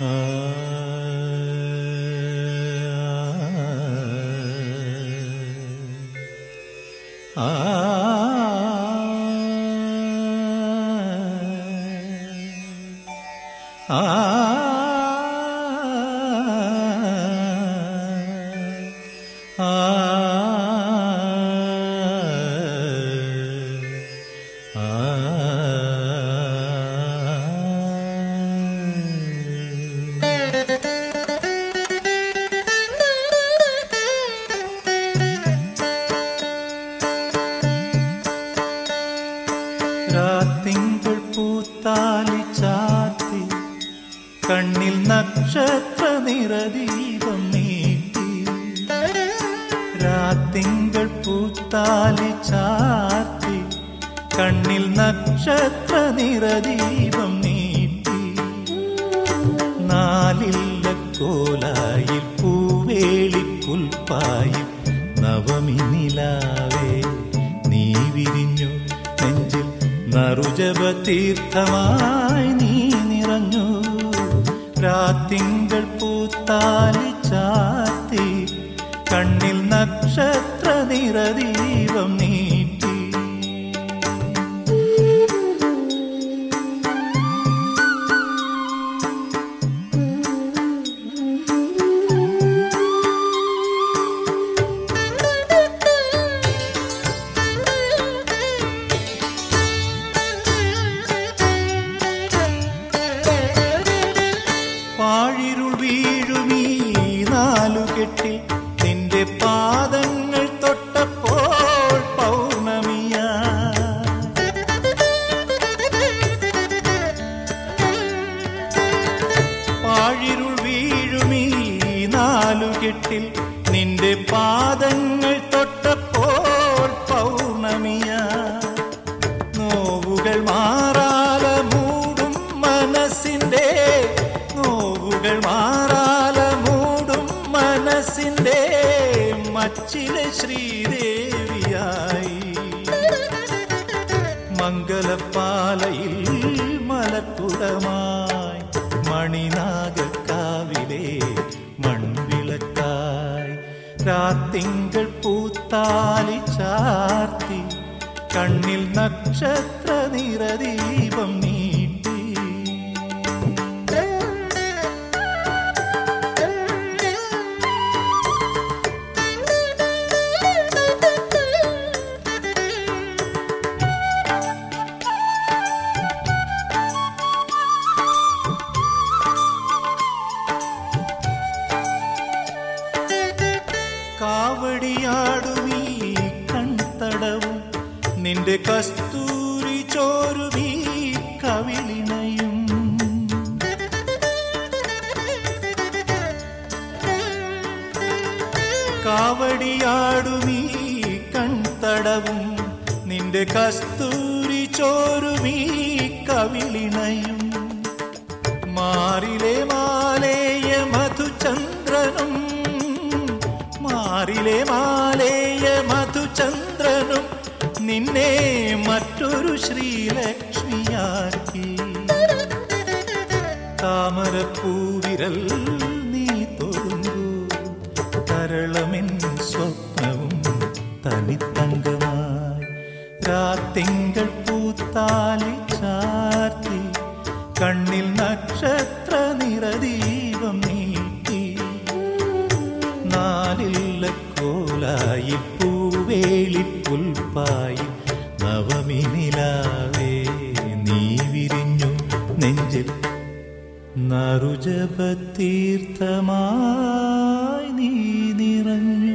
ah രാത്തിങ്കൾ പൂത്താലി കണ്ണിൽ നക്ഷത്ര നിറദീപം നീട്ടി. രാത്തിങ്കൾ പൂത്താലി ചാർത്തി കണ്ണിൽ നക്ഷത്ര നിറദീപം നാലില്ല കോലായിൽ പൂവേളി പുൽപ്പായിൽ നവമി നിലാവേ. നീ വിരിഞ്ഞു നെഞ്ചിൽ നറുജപ തീർത്ഥമായി നീ നിറഞ്ഞു. രാത്തിങ്കൾ പൂത്താലി ചാത്തി കണ്ണിൽ നക്ഷത്ര നിറദീപം നീട്ടി പാഴിരുൾ വീഴുമീ നാലുകെട്ടിൽ. നിന്റെ പാദങ്ങൾ തൊട്ടപ്പോൾ പൗർണമിയ. പാഴിരുൾ വീഴുമീ നാലുകെട്ടിൽ. നിന്റെ പാദങ്ങൾ തൊട്ടപ്പോൾ പൗർണമിയ. നോവുകൾ മാറാല മൂടും മനസ്സിന്റെ നോവുകൾ മാറാല മൂടും മനസ്സിന്റെ മച്ചിലെ ശ്രീദേവിയായി. മംഗലപ്പാലയിൽ മലക്കുടമായി മണിനാഗക്കാവിലെ മൺവിളക്കായി രാത്തിങ്കൾ പൂത്താലി ചാർത്തി കണ്ണിൽ നക്ഷത്ര നിറദീപം കാവടിയാടുമീ കൺതടവും. നിന്റെ കസ്തൂരി ചോരുമീ കവിളിണയും കാവടിയാടുമീ കൺതടവും. നിന്റെ കസ്തൂരി ചോരുമീ കവിളിണയും മധുചന്ദ്രനും നിന്നെ മറ്റൊരു ശ്രീലക്ഷ്മിയാക്കി. താമരപ്പൂവിരൽ നീ തൊടുമ്പൂ കരളമിൻ സ്വപ്നവും തനിത്തങ്കമായി. രാത്തിങ്കൾ പൂത്താലി ചാർത്തി. കണ്ണിൽ നക്ഷത്ര നിറദീപം നീട്ടി. നാലില്ല കോലായി പൂവേളി വേളിപ്പുൽപ്പായി നവമിനിലാവേ നീ വിരിഞ്ഞു നെഞ്ചിൽ നറുജപതീർത്ഥമായി നീ നിറഞ്ഞു.